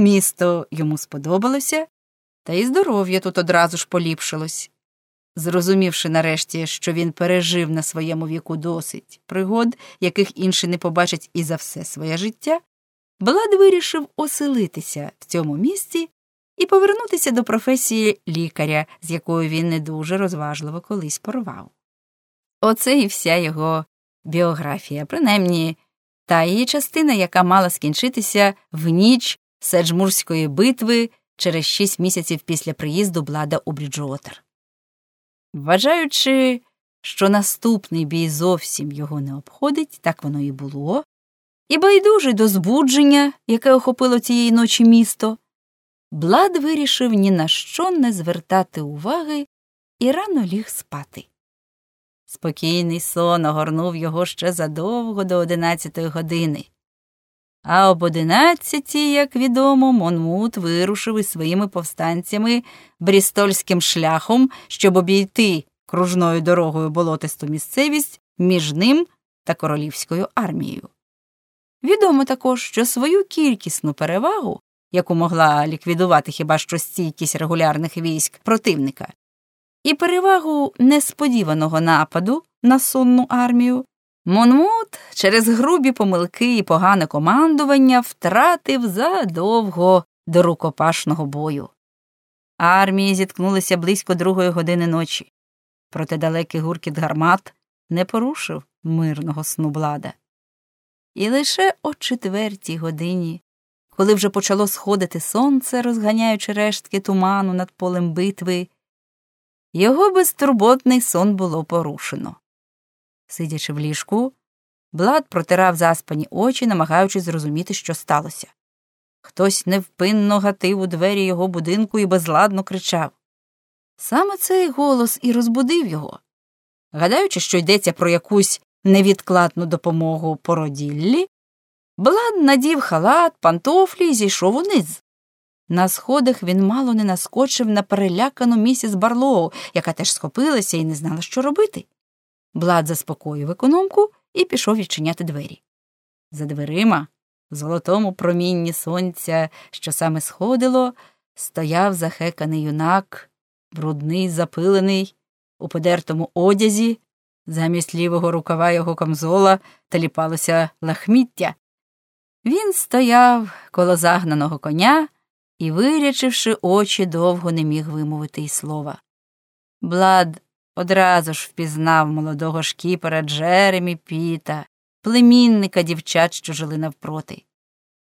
Місто йому сподобалося, та й здоров'я тут одразу ж поліпшилось. Зрозумівши нарешті, що він пережив на своєму віку досить пригод, яких інші не побачать і за все своє життя, Блад вирішив оселитися в цьому місці і повернутися до професії лікаря, з якою він не дуже розважливо колись порвав. Оце і вся його біографія, принаймні та її частина, яка мала скінчитися в ніч Седжмурської битви через шість місяців після приїзду Блада у Бріджуотер. Вважаючи, що наступний бій зовсім його не обходить, так воно і було, і байдужий до збудження, яке охопило цієї ночі місто, Блад вирішив ні на що не звертати уваги і рано ліг спати. Спокійний сон огорнув його ще задовго до одинадцятої години. А об одинадцятій, як відомо, Монмут вирушив із своїми повстанцями брістольським шляхом, щоб обійти кружною дорогою болотисту місцевість між ним та королівською армією. Відомо також, що свою кількісну перевагу, яку могла ліквідувати хіба що стійкість регулярних військ противника, і перевагу несподіваного нападу на сонну армію, Монмут через грубі помилки і погане командування втратив задовго до рукопашного бою. Армії зіткнулися близько другої години ночі, проте далекий гуркіт гармат не порушив мирного сну блада. І лише о четвертій годині, коли вже почало сходити сонце, розганяючи рештки туману над полем битви, його безтурботний сон було порушено. Сидячи в ліжку, Блад протирав заспані очі, намагаючись зрозуміти, що сталося. Хтось невпинно гатив у двері його будинку і безладно кричав. Саме цей голос і розбудив його. Гадаючи, що йдеться про якусь невідкладну допомогу породіллі, Блад надів халат, пантофлі і зійшов униз. На сходах він мало не наскочив на перелякану місіс Барлоу, яка теж схопилася і не знала, що робити. Блад заспокоїв економку і пішов відчиняти двері. За дверима, в золотому промінні сонця, що саме сходило, стояв захеканий юнак, брудний, запилений, у подертому одязі, замість лівого рукава його камзола таліпалося лахміття. Він стояв коло загнаного коня і, вирячивши очі, довго не міг вимовити й слова. Блад одразу ж впізнав молодого шкіпера Джеремі Піта, племінника дівчат, що жили навпроти.